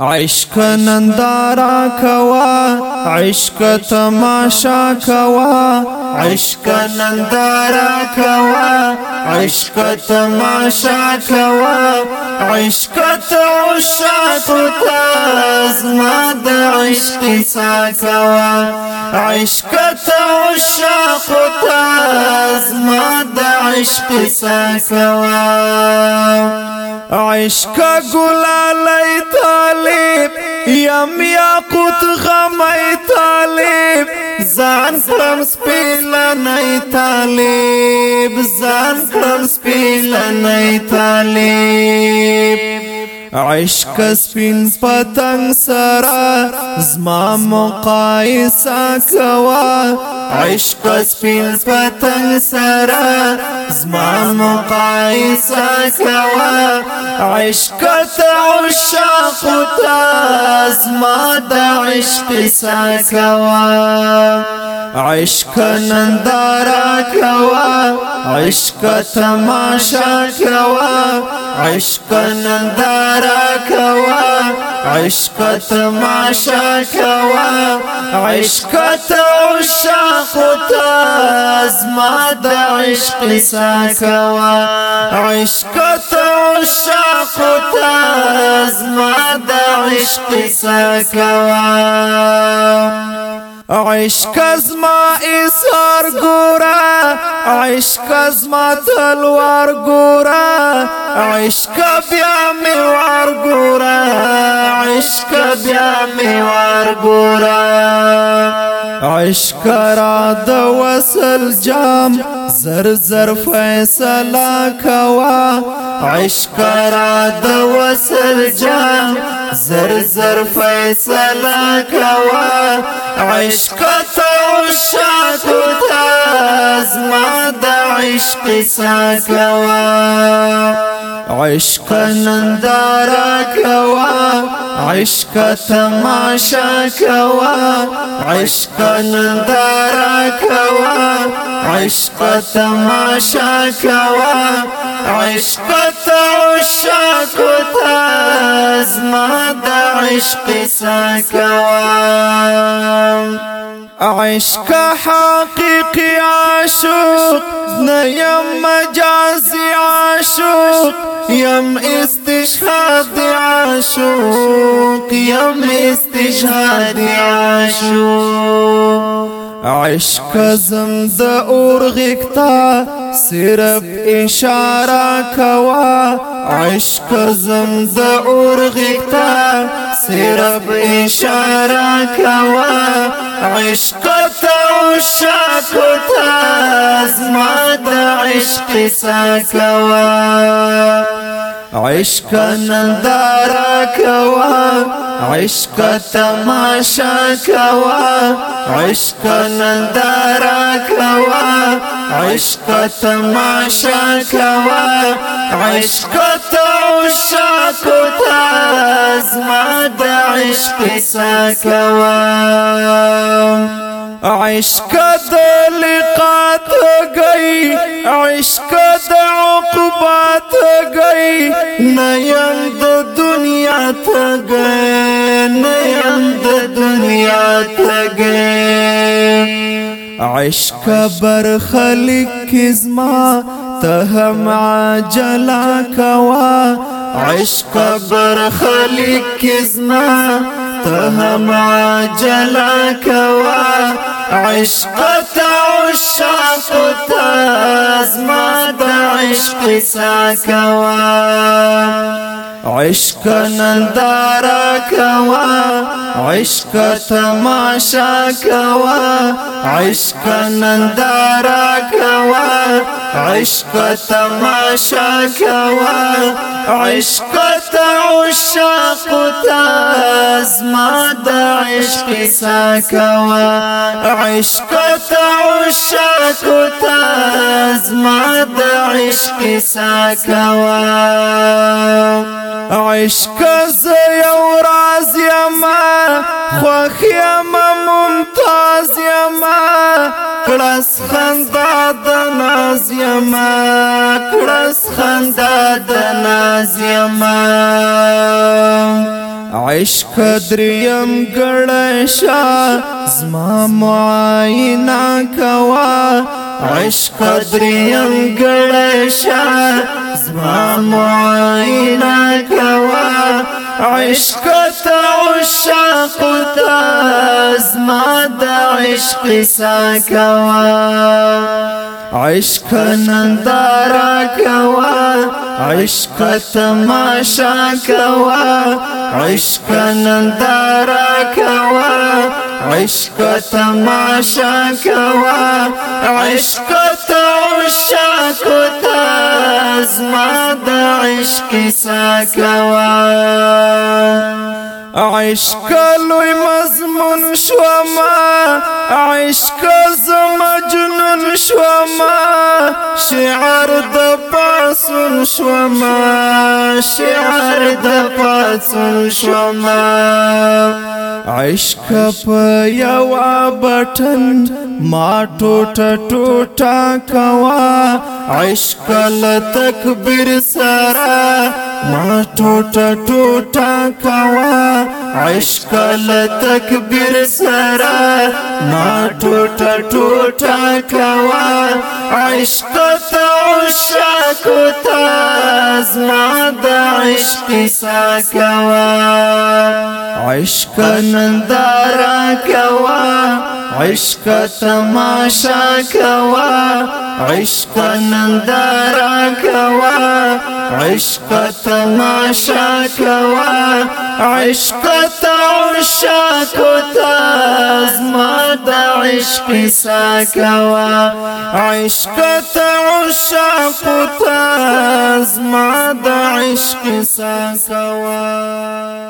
عشق نندارا کوا عشق تماشا کوا عشق نندارا کوا عشق تماشا کوا عشق تعشاق تازما د عشق سا کوا عشق تعشاق تازما د عشق سا کوا عشق گلالی طالب یم یاقوت غمی طالب زان کلم سپیلنی طالب زان کلم سپیلنی طالب عشق سپین پتنگ سرا زما مقایسه کوا عشق سپین پتنگ سرا زما مقایسه کوا عشق ته عشاق ته زما د عشق سکوا عشق نندارا کوا عشق تماشا کوا عشق نندارا کوا عشق تماشا کوا عشق ته عاشقو تاز ما د عشق ساکوا عشقو تا عاشقو تاز ما د عشق ساکوا عشق از ما ایثار ګورا عشق از ما تلوار ګورا عشق بیا می وار ګورا عشق بیا می وار ګورا اشکرا د وصل جام زر زر فیصله کوا اشکرا د وصل جام زر زر فیصله کوا عشق تو شاتو تاز ما د عشق سا کوا عشق نندارا كوا عشق تماشا كوا عشق نندارا كوا عشق تماشا كوا عشق تعشا تعشق تازما دا عشق ساكوا عشق حقیقی عاشق نیم مجازی عاشق یم استشهاد عاشق یم استشهاد عاشق عشق زم د اور غکتا صرف اشاره کوا عشق زم د اور غکتا صرف اشاره کوا عشق تو شاکتا زما د عشق سکوا عشق نندارا کوا عشق تماشا کوا عشق نندارا کوا عشق تماشا کوا عشق تعشاق تازما د عشق سکوا عشق د لقات گئی عشق د عقبات گئی نیم د دنیا ته گئی نیم د دنیا ته گئی عشق بر خلق زما تهم عجلا کوا عشق بر خلق زما تهم عجلا کوا عشق تا عشاق تازما دا عشق سا کوا عشق نندارا کوا عشق تماشا کوا عشق نندارا کوا عشق تماشا كوا عشق تعشاق تازما دا عشق ساكوا عشق تعشاق تازما دا عشق ساكوا عشق ز راز خوخ يما ممتاز يما كلاس خندا دنا پس خندا د نازیما عشق دریم ګړشا زما معاینه کوا عشق دریم ګړشا زما معاینه کوا عشق ته عشاق ته زما د عشق سا کوا عشق نندارا کوا عشق تماشا کوا عشق نندارا کوا عشق تماشا کوا عشق تعشق تزما د عشق سا کوا عشق لوی مضمون شوما عشق زما جنون شوما شعر د پاسون شوما شعر د پاسون شوما عشق په یو بټن ما ټوټه ټوټه کوا عشق ل تکبیر سره ما ټوټه ټوټه کوا عشق له تکبیر سره ما ټوټه ټوټه کوا عشق ته عشق ته زما د عشق ساکوا عشق نندارا کوا عشق تماشا کوا عشق نندارا عشق تماشا کوا عشق تماشا کوا زما د عشق سا کوا عشق تماشا کوا زما د عشق سا کوا